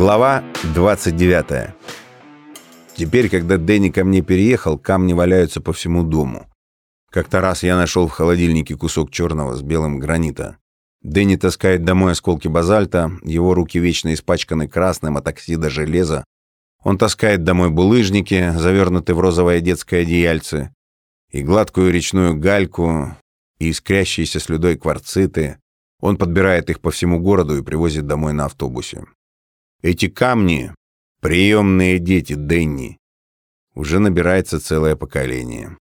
Глава 29. Теперь, когда Дэнни ко мне переехал, камни валяются по всему дому. Как-то раз я нашел в холодильнике кусок черного с белым гранита. Дэнни таскает домой осколки базальта, его руки вечно испачканы красным от оксида железа. Он таскает домой булыжники, завернутые в розовое детское одеяльце, и гладкую речную гальку, и искрящиеся слюдой кварциты. Он подбирает их по всему городу и привозит домой на автобусе. Эти камни — приемные дети Дэнни. Уже набирается целое поколение.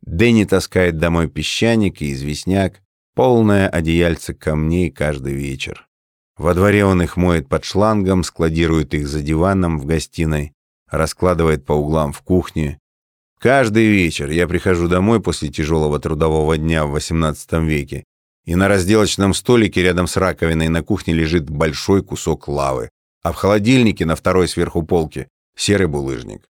Дэнни таскает домой песчаник и известняк, полное одеяльце камней каждый вечер. Во дворе он их моет под шлангом, складирует их за диваном в гостиной, раскладывает по углам в кухне. Каждый вечер я прихожу домой после тяжелого трудового дня в XVIII веке, и на разделочном столике рядом с раковиной на кухне лежит большой кусок лавы, а в холодильнике на второй сверху полке серый булыжник.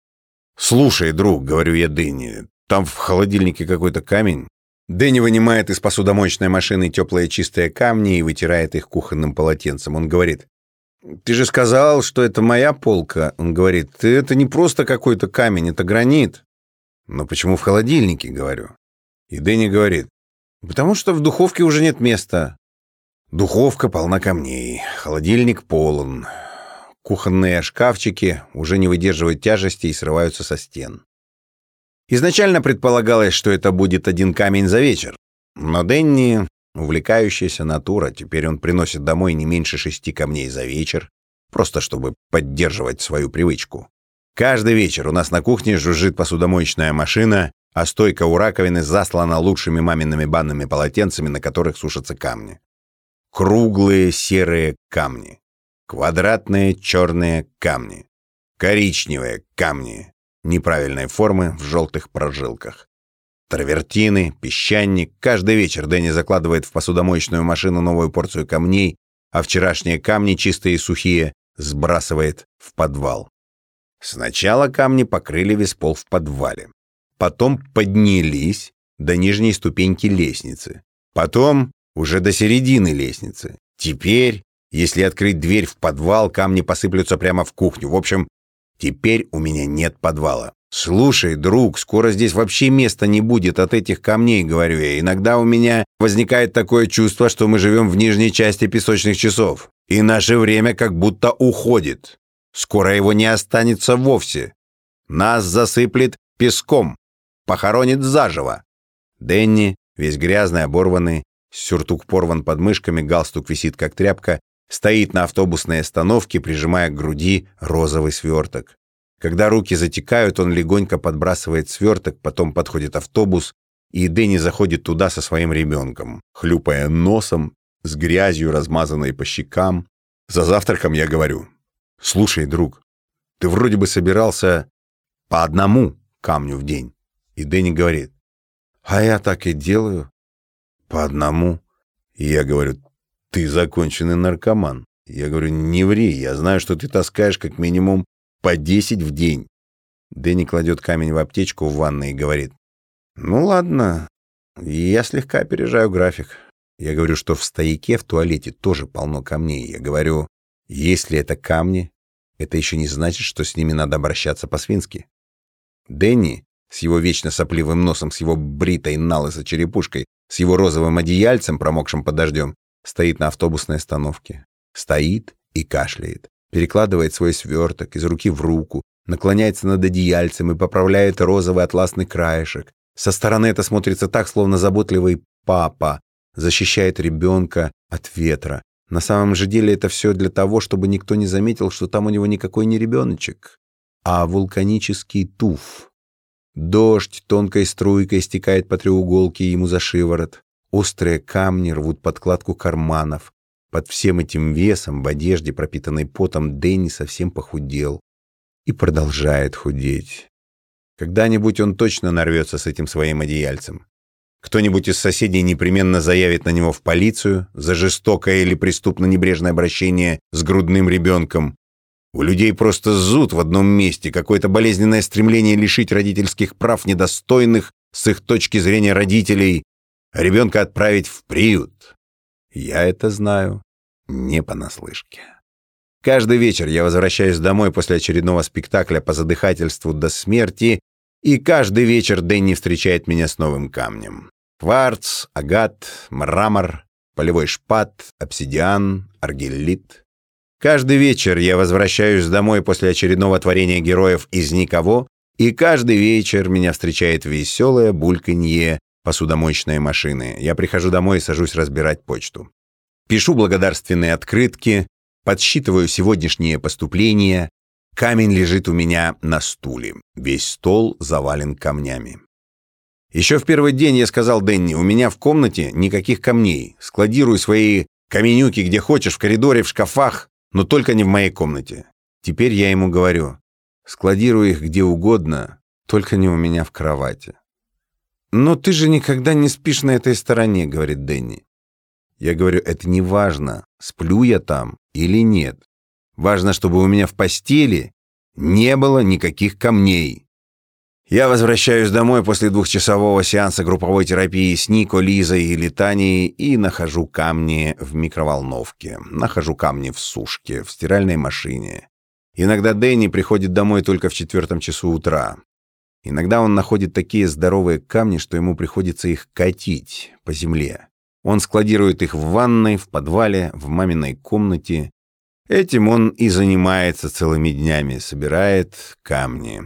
«Слушай, друг», — говорю я Дэнни, — «там в холодильнике какой-то камень». Дэнни вынимает из посудомоечной машины теплые чистые камни и вытирает их кухонным полотенцем. Он говорит, «Ты же сказал, что это моя полка». Он говорит, «Это не просто какой-то камень, это гранит». «Но почему в холодильнике?» — говорю. И Дэнни говорит, «Потому что в духовке уже нет места». Духовка полна камней, холодильник полон. Кухонные шкафчики уже не выдерживают тяжести и срываются со стен. Изначально предполагалось, что это будет один камень за вечер. Но Дэнни — увлекающаяся натура, теперь он приносит домой не меньше шести камней за вечер, просто чтобы поддерживать свою привычку. Каждый вечер у нас на кухне жужжит посудомоечная машина, а стойка у раковины заслана лучшими мамиными банными полотенцами, на которых сушатся камни. Круглые серые камни. Квадратные черные камни. Коричневые камни. Неправильной формы в желтых прожилках. Травертины, песчаник. Каждый вечер Дэнни закладывает в посудомоечную машину новую порцию камней, а вчерашние камни, чистые и сухие, сбрасывает в подвал. Сначала камни покрыли весь пол в подвале. Потом поднялись до нижней ступеньки лестницы. Потом уже до середины лестницы. Теперь если открыть дверь в подвал, камни посыплются прямо в кухню. В общем, теперь у меня нет подвала. «Слушай, друг, скоро здесь вообще места не будет от этих камней», — говорю я. «Иногда у меня возникает такое чувство, что мы живем в нижней части песочных часов, и наше время как будто уходит. Скоро его не останется вовсе. Нас засыплет песком, похоронит заживо». Дэнни, весь грязный, оборванный, сюртук порван под мышками, галстук висит как тряпка, Стоит на автобусной остановке, прижимая к груди розовый сверток. Когда руки затекают, он легонько подбрасывает сверток, потом подходит автобус, и Дэнни заходит туда со своим ребенком, хлюпая носом, с грязью, размазанной по щекам. За завтраком я говорю, «Слушай, друг, ты вроде бы собирался по одному камню в день». И Дэнни говорит, «А я так и делаю, по одному». И я говорю, ты законченный наркоман. Я говорю, не ври, я знаю, что ты таскаешь как минимум по 10 в день. Дэнни кладет камень в аптечку в ванной и говорит, ну ладно, я слегка опережаю график. Я говорю, что в стояке в туалете тоже полно камней. Я говорю, если это камни, это еще не значит, что с ними надо обращаться по-свински. Дэнни с его вечно сопливым носом, с его бритой налысо черепушкой, с его розовым одеяльцем, промокшим под дождем, Стоит на автобусной остановке. Стоит и кашляет. Перекладывает свой сверток из руки в руку, наклоняется над одеяльцем и поправляет розовый атласный краешек. Со стороны это смотрится так, словно заботливый папа защищает ребенка от ветра. На самом же деле это все для того, чтобы никто не заметил, что там у него никакой не ребеночек, а вулканический туф. Дождь тонкой струйкой стекает по треуголке ему за шиворот. Острые камни рвут подкладку карманов. Под всем этим весом в одежде, пропитанной потом, Дэнни совсем похудел. И продолжает худеть. Когда-нибудь он точно нарвется с этим своим одеяльцем. Кто-нибудь из соседей непременно заявит на него в полицию за жестокое или преступно небрежное обращение с грудным ребенком. У людей просто зуд в одном месте, какое-то болезненное стремление лишить родительских прав недостойных с их точки зрения родителей, ребенка отправить в приют. Я это знаю не понаслышке. Каждый вечер я возвращаюсь домой после очередного спектакля по задыхательству до смерти, и каждый вечер Дэнни встречает меня с новым камнем. Кварц, агат, мрамор, полевой шпат, обсидиан, аргиллит. Каждый вечер я возвращаюсь домой после очередного творения героев из никого, и каждый вечер меня встречает веселое бульканье посудомоечной машины. Я прихожу домой и сажусь разбирать почту. Пишу благодарственные открытки, подсчитываю сегодняшние поступления. Камень лежит у меня на стуле. Весь стол завален камнями. Еще в первый день я сказал Дэнни, у меня в комнате никаких камней. Складируй свои каменюки где хочешь, в коридоре, в шкафах, но только не в моей комнате. Теперь я ему говорю, складируй их где угодно, только не у меня в кровати. «Но ты же никогда не спишь на этой стороне», — говорит Дэнни. Я говорю, это не важно, сплю я там или нет. Важно, чтобы у меня в постели не было никаких камней. Я возвращаюсь домой после двухчасового сеанса групповой терапии с Нико, Лизой и Литанией и нахожу камни в микроволновке, нахожу камни в сушке, в стиральной машине. Иногда Дэнни приходит домой только в четвертом часу утра. Иногда он находит такие здоровые камни, что ему приходится их катить по земле. Он складирует их в ванной, в подвале, в маминой комнате. Этим он и занимается целыми днями, собирает камни.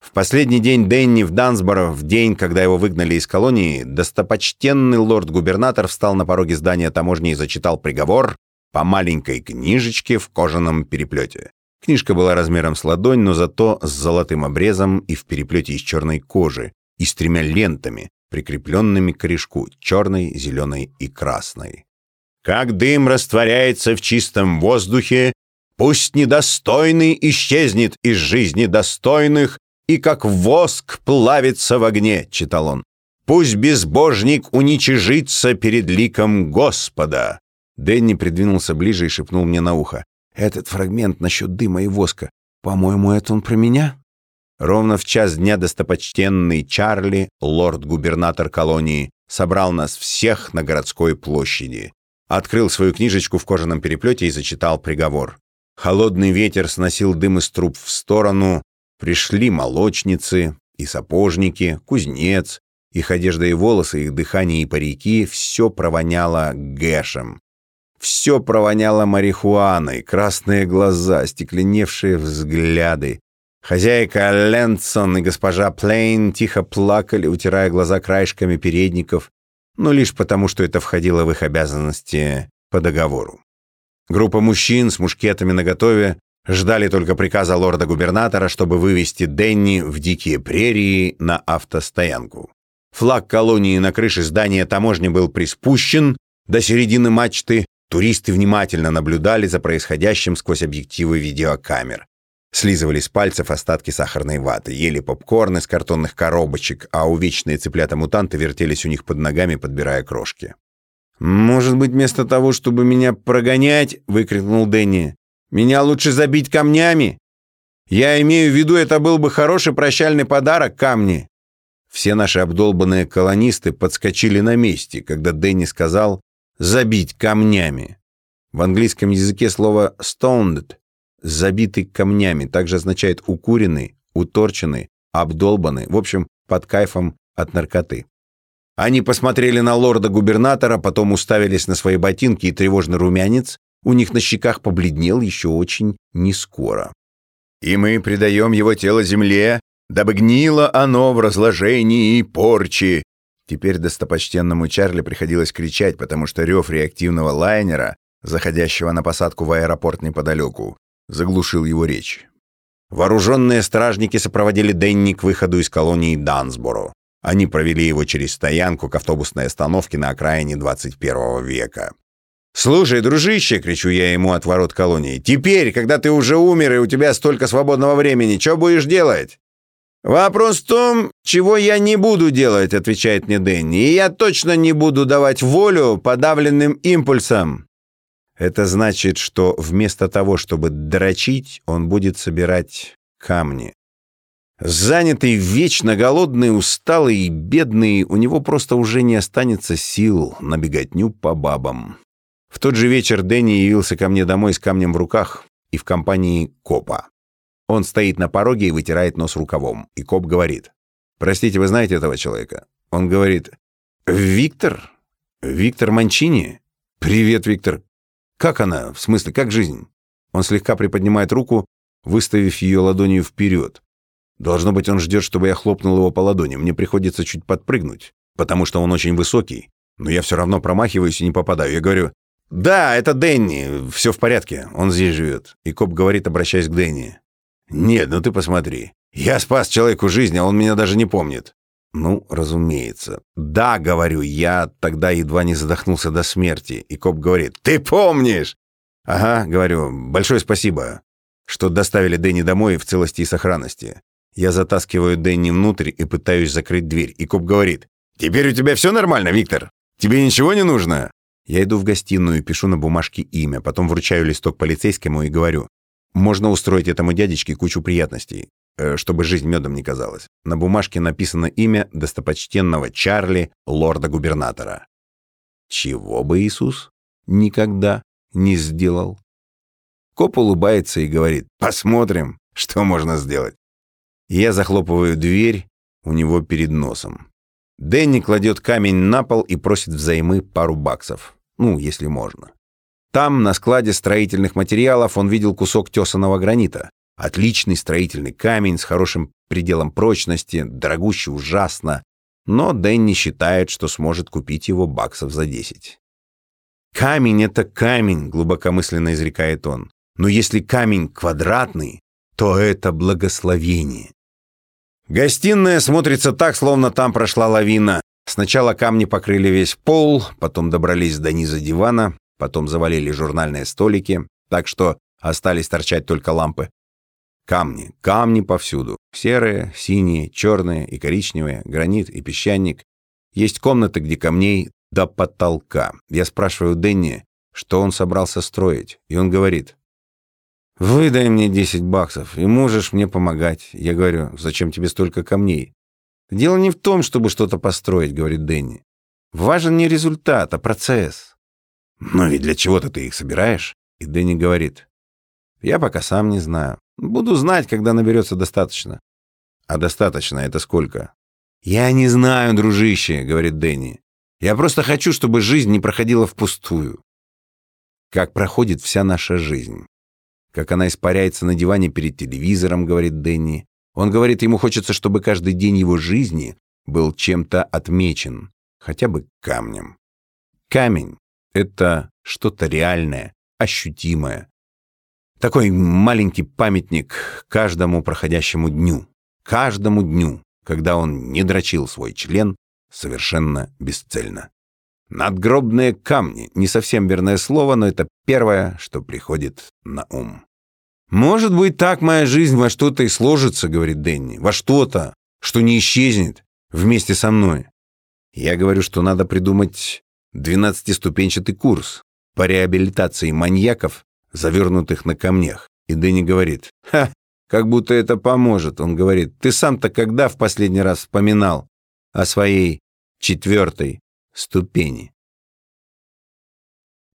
В последний день Дэнни в Дансборо, в день, когда его выгнали из колонии, достопочтенный лорд-губернатор встал на пороге здания таможни и зачитал приговор по маленькой книжечке в кожаном переплете. Книжка была размером с ладонь, но зато с золотым обрезом и в переплете из черной кожи, и с тремя лентами, прикрепленными к корешку, черной, зеленой и красной. «Как дым растворяется в чистом воздухе, пусть недостойный исчезнет из жизни достойных, и как воск плавится в огне», — читал он. «Пусть безбожник уничижится перед ликом Господа». Дэнни придвинулся ближе и шепнул мне на ухо. «Этот фрагмент насчет дыма и воска. По-моему, это он про меня?» Ровно в час дня достопочтенный Чарли, лорд-губернатор колонии, собрал нас всех на городской площади. Открыл свою книжечку в кожаном переплете и зачитал приговор. Холодный ветер сносил дым из труб в сторону, Пришли молочницы и сапожники, кузнец, их одежда и волосы, их дыхание и парики — все провоняло гэшем. Все провоняло марихуаной, красные глаза, стекленевшие взгляды. Хозяйка Лэнсон и госпожа Плейн тихо плакали, утирая глаза краешками передников, но лишь потому, что это входило в их обязанности по договору. Группа мужчин с мушкетами наготове Ждали только приказа лорда-губернатора, чтобы вывести Денни в дикие прерии на автостоянку. Флаг колонии на крыше здания таможни был приспущен до середины мачты. Туристы внимательно наблюдали за происходящим сквозь объективы видеокамер. Слизывали с пальцев остатки сахарной ваты, ели попкорн из картонных коробочек, а увечные цыплята-мутанты вертелись у них под ногами, подбирая крошки. «Может быть, вместо того, чтобы меня прогонять?» — выкрикнул Дэнни. Меня лучше забить камнями. Я имею в виду, это был бы хороший прощальный подарок камни. Все наши обдолбанные колонисты подскочили на месте, когда Дэнни сказал «забить камнями». В английском языке слово «stoned» — «забитый камнями» также означает «укуренный», «уторченный», «обдолбанный», в общем, под кайфом от наркоты. Они посмотрели на лорда-губернатора, потом уставились на свои ботинки и тревожный румянец, у них на щеках побледнел еще очень нескоро. «И мы предаем его тело земле, дабы гнило оно в разложении и порчи». Теперь достопочтенному Чарли приходилось кричать, потому что рев реактивного лайнера, заходящего на посадку в аэропорт неподалеку, заглушил его речь. Вооруженные стражники сопроводили Денни к выходу из колонии Дансборо. Они провели его через стоянку к автобусной остановке на окраине 21 века. «Слушай, дружище!» — кричу я ему от ворот колонии. «Теперь, когда ты уже умер и у тебя столько свободного времени, что будешь делать?» «Вопрос в том, чего я не буду делать», — отвечает мне Дэнни. «И я точно не буду давать волю подавленным импульсам». Это значит, что вместо того, чтобы дрочить, он будет собирать камни. Занятый, вечно голодный, усталый и бедный, у него просто уже не останется сил на беготню по бабам. В тот же вечер Дэнни явился ко мне домой с камнем в руках и в компании копа. Он стоит на пороге и вытирает нос рукавом. И коп говорит, «Простите, вы знаете этого человека?» Он говорит, «Виктор? Виктор Манчини? Привет, Виктор. Как она? В смысле, как жизнь?» Он слегка приподнимает руку, выставив ее ладонью вперед. Должно быть, он ждет, чтобы я хлопнул его по ладони. Мне приходится чуть подпрыгнуть, потому что он очень высокий. Но я все равно промахиваюсь и не попадаю. Я говорю, «Да, это Дэнни, все в порядке, он здесь живет». И коп говорит, обращаясь к Дэнни, «Нет, ну ты посмотри. Я спас человеку жизнь, а он меня даже не помнит». Ну, разумеется. «Да, — говорю, — я тогда едва не задохнулся до смерти». И коп говорит, «Ты помнишь?» «Ага, — говорю, — большое спасибо, что доставили Дэнни домой в целости и сохранности. Я затаскиваю Дэнни внутрь и пытаюсь закрыть дверь. И коп говорит, «Теперь у тебя все нормально, Виктор? Тебе ничего не нужно?» Я иду в гостиную и пишу на бумажке имя, потом вручаю листок полицейскому и говорю, можно устроить этому дядечке кучу приятностей, э, чтобы жизнь медом не казалась. На бумажке написано имя достопочтенного Чарли, лорда-губернатора. Чего бы Иисус никогда не сделал? Коп улыбается и говорит, посмотрим, что можно сделать. Я захлопываю дверь у него перед носом. Дэнни кладет камень на пол и просит взаймы пару баксов. Ну, если можно. Там, на складе строительных материалов, он видел кусок тесаного гранита. Отличный строительный камень с хорошим пределом прочности, дорогущий ужасно. Но Дэнни считает, что сможет купить его баксов за 10. «Камень — это камень», — глубокомысленно изрекает он. «Но если камень квадратный, то это благословение». Гостиная смотрится так, словно там прошла лавина. Сначала камни покрыли весь пол, потом добрались до низа дивана, потом завалили журнальные столики, так что остались торчать только лампы. Камни, камни повсюду. Серые, синие, черные и коричневые, гранит и песчаник. Есть комнаты, где камней до потолка. Я спрашиваю Дэнни, что он собрался строить, и он говорит, «Выдай мне 10 баксов, и можешь мне помогать». Я говорю, «Зачем тебе столько камней?» «Дело не в том, чтобы что-то построить», — говорит Дэнни. «Важен не результат, а процесс». «Но ведь для чего-то ты их собираешь?» И Дэнни говорит, «Я пока сам не знаю. Буду знать, когда наберется достаточно». «А достаточно это сколько?» «Я не знаю, дружище», — говорит Дэнни. «Я просто хочу, чтобы жизнь не проходила впустую». Как проходит вся наша жизнь. Как она испаряется на диване перед телевизором, говорит Дэнни. Он говорит, ему хочется, чтобы каждый день его жизни был чем-то отмечен, хотя бы камнем. Камень это что-то реальное, ощутимое. Такой маленький памятник каждому проходящему дню. Каждому дню, когда он не дрочил свой член совершенно бесцельно. Надгробные камни — не совсем верное слово, но это первое, что приходит на ум. «Может быть, так моя жизнь во что-то и сложится», — говорит Дэнни. «Во что-то, что не исчезнет вместе со мной». Я говорю, что надо придумать Двенадцатиступенчатый курс по реабилитации маньяков, завернутых на камнях. И Дэнни говорит, «Ха, как будто это поможет». Он говорит, «Ты сам-то когда в последний раз вспоминал о своей четвертой ступени?»